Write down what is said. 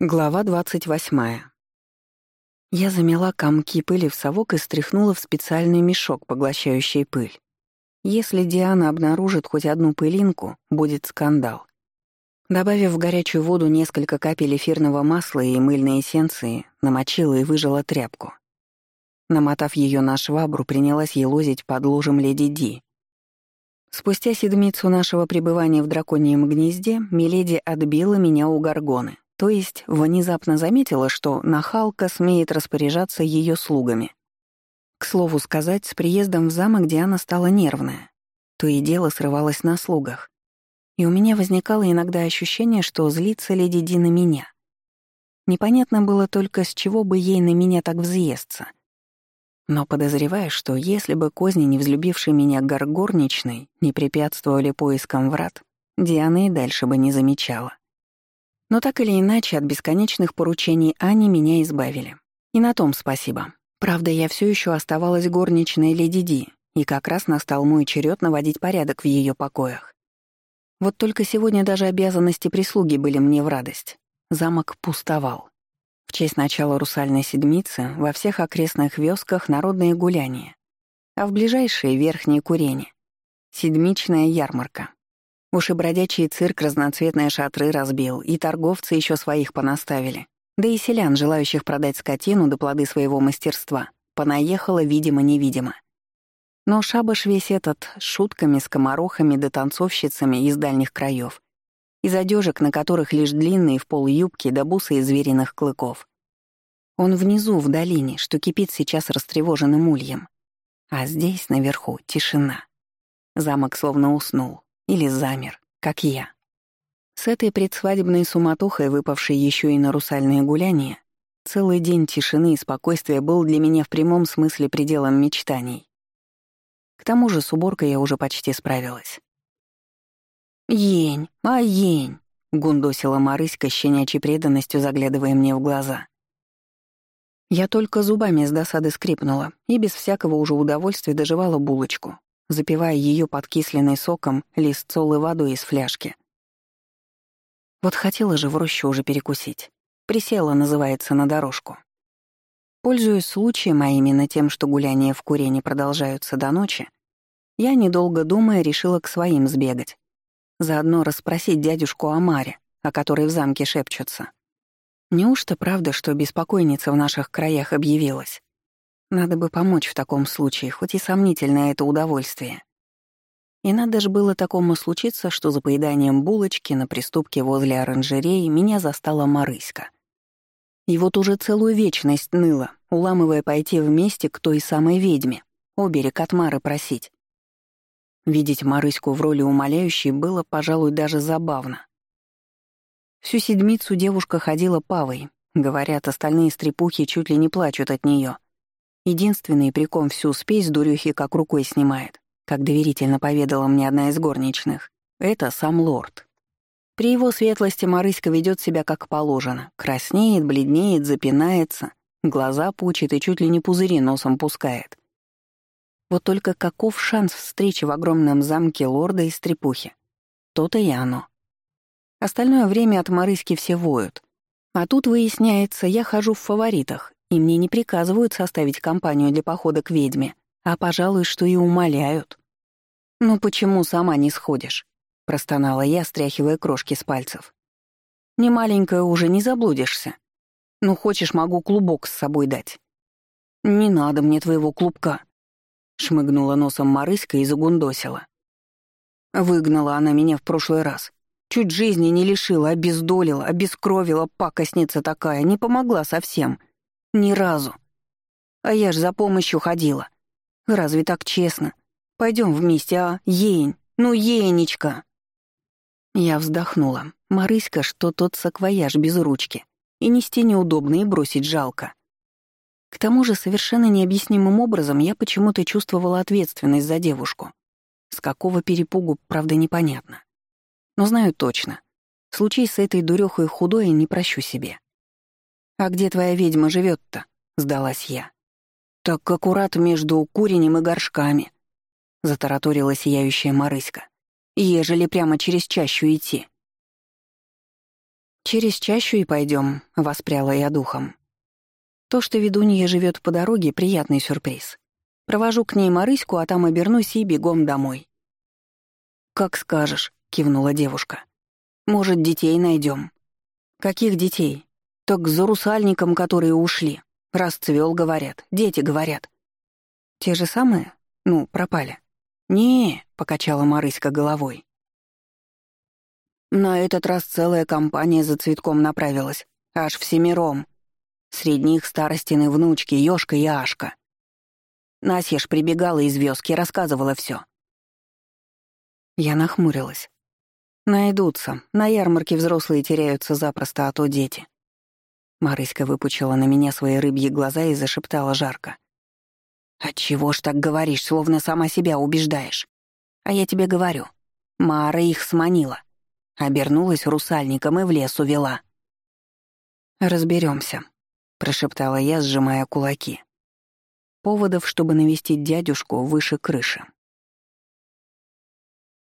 Глава двадцать восьмая. Я замела комки пыли в совок и стряхнула в специальный мешок, поглощающий пыль. Если Диана обнаружит хоть одну пылинку, будет скандал. Добавив в горячую воду несколько капель эфирного масла и мыльной эссенции, намочила и выжила тряпку. Намотав ее на швабру, принялась елозить под ложем леди Ди. Спустя седмицу нашего пребывания в драконьем гнезде Миледи отбила меня у горгоны, то есть внезапно заметила, что нахалка смеет распоряжаться ее слугами. К слову сказать, с приездом в замок Диана стала нервная. То и дело срывалась на слугах. И у меня возникало иногда ощущение, что злится леди Ди на меня. Непонятно было только, с чего бы ей на меня так взъесться. Но подозреваю, что если бы козни, не взлюбившей меня горгорничной, не препятствовали поискам врат, Диана и дальше бы не замечала. Но так или иначе, от бесконечных поручений Ани меня избавили. И на том спасибо. Правда, я все еще оставалась горничной леди Ди, и как раз настал мой черед наводить порядок в ее покоях. Вот только сегодня даже обязанности прислуги были мне в радость. Замок пустовал. В честь начала русальной седмицы во всех окрестных вёсках народные гуляния, а в ближайшие — верхние курени. Седмичная ярмарка. Уж и бродячий цирк разноцветные шатры разбил, и торговцы еще своих понаставили. Да и селян, желающих продать скотину до плоды своего мастерства, понаехало видимо-невидимо. Но шабаш весь этот с шутками, скоморохами да танцовщицами из дальних краев, из одежек, на которых лишь длинные в пол юбки да бусы из звериных клыков. Он внизу, в долине, что кипит сейчас растревоженным ульем. А здесь, наверху, тишина. Замок словно уснул. Или замер, как я. С этой предсвадебной суматохой, выпавшей еще и на русальные гуляния, целый день тишины и спокойствия был для меня в прямом смысле пределом мечтаний. К тому же с уборкой я уже почти справилась. «Ень, а ень!» — гундосила Марыська щенячьей преданностью, заглядывая мне в глаза. Я только зубами с досады скрипнула и без всякого уже удовольствия доживала булочку, запивая ее подкисленной соком, листцол и водой из фляжки. Вот хотела же в рощу уже перекусить. Присела, называется, на дорожку. Пользуясь случаем, а именно тем, что гуляния в курении продолжаются до ночи, я, недолго думая, решила к своим сбегать. Заодно расспросить дядюшку о Маре, о которой в замке шепчутся. Неужто правда, что беспокойница в наших краях объявилась? Надо бы помочь в таком случае, хоть и сомнительное это удовольствие. И надо же было такому случиться, что за поеданием булочки на приступке возле оранжереи меня застала Марыська. И вот уже целую вечность ныла, уламывая пойти вместе к той самой ведьме, оберег от Мары просить. Видеть Марыську в роли умоляющей было, пожалуй, даже забавно. Всю седмицу девушка ходила павой. Говорят, остальные стрепухи чуть ли не плачут от нее. Единственный, при ком всю спесь дурюхи как рукой снимает, как доверительно поведала мне одна из горничных, это сам лорд. При его светлости Марыська ведет себя как положено, краснеет, бледнеет, запинается, глаза пучит и чуть ли не пузыри носом пускает. Вот только каков шанс встречи в огромном замке лорда и стрепухи? То-то и оно. Остальное время от Марыськи все воют. А тут, выясняется, я хожу в фаворитах, и мне не приказывают составить компанию для похода к ведьме, а, пожалуй, что и умоляют. «Ну почему сама не сходишь?» — простонала я, стряхивая крошки с пальцев. «Не маленькая уже, не заблудишься. Ну, хочешь, могу клубок с собой дать». «Не надо мне твоего клубка», — шмыгнула носом Марыська и загундосила. Выгнала она меня в прошлый раз. Чуть жизни не лишила, обездолила, обескровила, пакостница такая, не помогла совсем. Ни разу. А я ж за помощью ходила. Разве так честно? Пойдем вместе, а? Ень, ну, Енечка!» Я вздохнула. Марыська, что тот саквояж без ручки. И нести неудобно, и бросить жалко. К тому же совершенно необъяснимым образом я почему-то чувствовала ответственность за девушку. С какого перепугу, правда, непонятно. Но знаю точно. Случай с этой дурёхой худой не прощу себе. «А где твоя ведьма живет-то?» — сдалась я. «Так аккурат между куренем и горшками», — затараторила сияющая Марыська. «Ежели прямо через чащу идти». Через чащу и пойдем, воспряла я духом. То, что ведунья живет по дороге, приятный сюрприз. Провожу к ней Марыську, а там обернусь и бегом домой. «Как скажешь», — кивнула девушка. «Может, детей найдем. «Каких детей?» «Так за русальником, которые ушли. Расцвел, говорят. Дети говорят». «Те же самые? Ну, пропали». «Не», — покачала Марыська головой. На этот раз целая компания за цветком направилась. Аж всемиром. Среди них старостины внучки, Ёшка и Ашка. Насья ж прибегала из вёски, рассказывала всё. Я нахмурилась. Найдутся. На ярмарке взрослые теряются запросто, а то дети. Марыська выпучила на меня свои рыбьи глаза и зашептала жарко. «Отчего ж так говоришь, словно сама себя убеждаешь? А я тебе говорю. Мара их сманила. Обернулась русальником и в лес увела. Разберемся, прошептала я, сжимая кулаки. Поводов, чтобы навестить дядюшку, выше крыши.